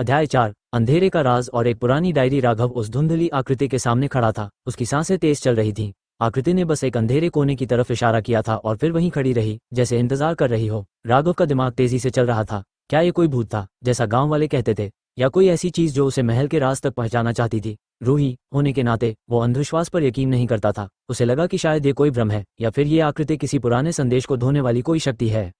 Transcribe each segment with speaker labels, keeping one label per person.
Speaker 1: अध्याय चार, अंधेरे का राज और एक पुरानी डायरी राघव उस धुंधली आकृति के सामने खड़ा था। उसकी साँसें तेज चल रही थीं। आकृति ने बस एक अंधेरे कोने की तरफ़ इशारा किया था और फिर वहीं खड़ी रही, जैसे इंतज़ार कर रही हो। राघव का दिमाग तेज़ी से चल रहा था। क्या ये कोई भूत था, जैसा गाँव वाले कहते थे? या कोई ऐसी चीज़ जो उसे महल के राज तक पहुंचाना चाहती थी? रूही, होने के नाते, वो अंधविश्वास पर यकीन नहीं करता था। उसे लगा कि शायद ये कोई भ्रम है, या फिर ये आकृति किसी पुराने संदेश को धोने वाली कोई शक्ति है।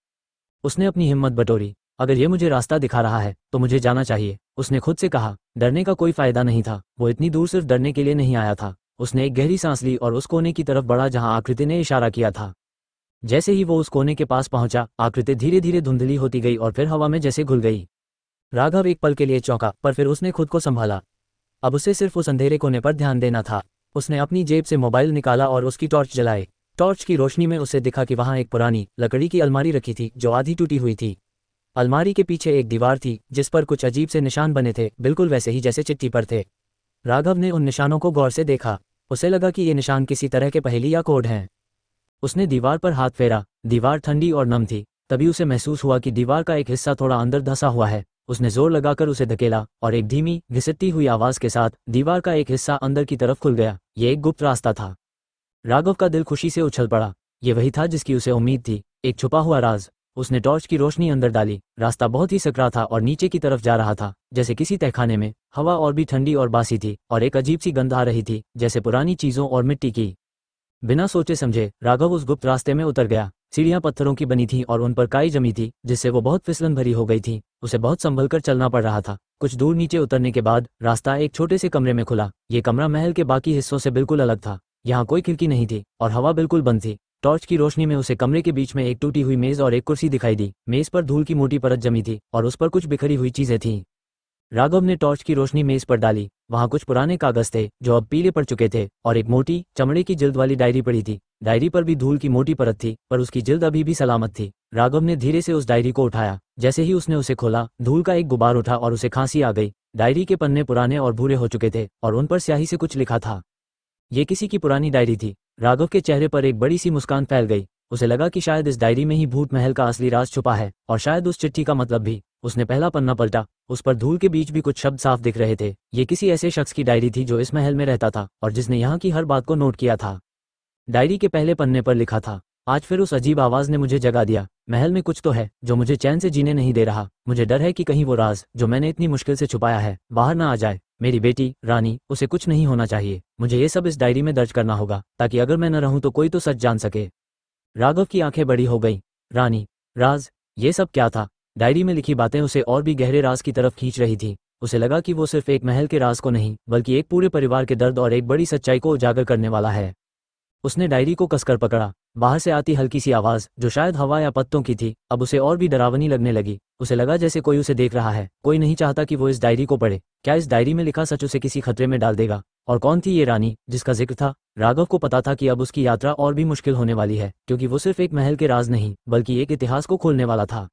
Speaker 1: उसने अपनी हिम्मत बटोरी। अगर ये मुझे रास्ता दिखा रहा है तो मुझे जाना चाहिए। उसने खुद से कहा, डरने का कोई फ़ायदा नहीं था। वो इतनी दूर सिर्फ़ डरने के लिए नहीं आया था। उसने एक गहरी सांस ली और उस कोने की तरफ़ बढ़ा जहाँ आकृति ने इशारा किया था। जैसे ही वो उस कोने के पास पहुँचा, आकृति धीरे धीरे धुंधली होती गई और फिर हवा में जैसे घुल गई। राघव एक पल के लिए चौंका, पर फिर उसने खुद को संभाला। अब उसे सिर्फ़ उस अंधेरे कोने पर ध्यान देना था। उसने अपनी जेब से मोबाइल निकाला और उसकी टॉर्च जलाए टॉर्च की रोशनी में उसे दिखा कि वहाँ एक पुरानी, लकड़ी की अलमारी रखी थी, जो आधी टूटी हुई थी। अलमारी के पीछे एक दीवार थी, जिस पर कुछ अजीब से निशान बने थे, बिल्कुल वैसे ही जैसे चिट्ठी पर थे। राघव ने उन निशानों को गौर से देखा। उसे लगा कि ये निशान किसी तरह के पहेली या कोड हैं। उसने दीवार पर हाथ फेरा। दीवार ठंडी और नम थी। तभी उसे महसूस हुआ कि दीवार का एक हिस्सा थोड़ा अंदर धसा हुआ है। उसने ज़ोर लगाकर उसे धकेला और एक धीमी, घिसटती हुई आवाज़ के साथ दीवार का एक हिस्सा अंदर की तरफ़ खुल गया। ये एक गुप्त रास्ता था। राघव का दिल खुशी से उछल पड़ा। ये वही था जिसकी उसे उम्मीद थी। एक छुपा हुआ राज। उसने टॉर्च की रोशनी अंदर डाली। रास्ता बहुत ही सकरा था और नीचे की तरफ़ जा रहा था, जैसे किसी तहखाने में। हवा और भी ठंडी और बासी थी और एक अजीब सी गंध आ रही थी, जैसे पुरानी चीज़ों और मिट्टी की। बिना सोचे समझे, राघव उस गुप्त रास्ते में उतर गया। सीढ़ियाँ पत्थरों की बनी थी और उन पर काई जमी थी, जिससे वो बहुत फिसलन भरी हो गई थी। उसे बहुत संभल कर चलना पड़ रहा था। कुछ दूर नीचे उतरने के बाद, रास्ता एक छोटे से कमरे में खुला। ये कमरा महल के बाकी हिस्सों से बिल्कुल अलग था। यहाँ कोई खिड़की नहीं थी और हवा बिल्कुल बंद थी। टॉर्च की रोशनी में उसे कमरे के बीच में एक टूटी हुई मेज और एक कुर्सी दिखाई दी। मेज पर धूल की मोटी परत जमी थी और उस पर कुछ बिखरी हुई चीज़ें थीं। राघव ने टॉर्च की रोशनी मेज पर डाली। वहाँ कुछ पुराने कागज़ थे, जो अब पीले पड़ चुके थे और एक मोटी, चमड़े की जिल्द वाली डायरी पड़ी थी। डायरी पर भी धूल की मोटी परत थी, पर उसकी जिल्द अभी भी सलामत थी। राघव ने धीरे से उस डायरी को उठाया। जैसे ही उसने उसे खोला, धूल का एक गुबार उठा और उसे खांसी आ गई। डायरी के पन्ने पुराने और भूरे हो चुके थे और उन पर स्याही से कुछ लिखा था। ये किसी की पुरानी डायरी थी। राघव के चेहरे पर एक बड़ी सी मुस्कान फैल गई। उसे लगा कि शायद इस डायरी में ही भूत महल का असली राज छुपा है, और शायद उस चिट्ठी का मतलब भी। उसने पहला पन्ना पलटा। उस पर धूल के बीच भी कुछ शब्द साफ़ दिख रहे थे। ये किसी ऐसे शख्स की डायरी थी जो इस महल में रहता था, और जिसने यहाँ की हर बात को नोट किया था। डायरी के पहले पन्ने पर लिखा था, आज फिर उस अजीब आवाज़ ने मुझे जगा दिया। महल में कुछ तो है, जो मुझे चैन से जीने नहीं दे रहा। मुझे डर है कि कहीं वो राज, जो मैंने इतनी मुश्किल से छुपाया है, बाहर ना आ जाए। मेरी बेटी, रानी, उसे कुछ नहीं होना चाहिए। मुझे ये सब इस डायरी में दर्ज करना होगा, ताकि अगर मैं न रहूँ तो कोई तो सच जान सके। राघव की आँखें बड़ी हो गई। रानी, राज, ये सब क्या था? डायरी में लिखी बातें उसे और भी गहरे राज की तरफ़ खींच रही थी। उसे लगा कि वो सिर्फ़ एक महल के राज को नहीं, बल्कि एक पूरे परिवार के दर्द और एक बड़ी सच्चाई को उजागर करने वाला है। उसने डायरी को कसकर पकड़ा। बाहर से आती हल्की सी आवाज़, जो शायद हवा या पत्तों की थी। अब उसे और भी डरावनी लगने लगी। उसे लगा जैसे कोई उसे देख रहा है। कोई नहीं चाहता कि वो इस डायरी को पढ़े। क्या इस डायरी में लिखा सच उसे किसी खतरे में डाल देगा? और कौन थी ये रानी, जिसका ज़िक्र था? राघव को पता था कि अब उसकी यात्रा और भी मुश्किल होने वाली है, क्योंकि वो सिर्फ़ एक महल के राज नहीं, बल्कि एक इतिहास को खोलने वाला था।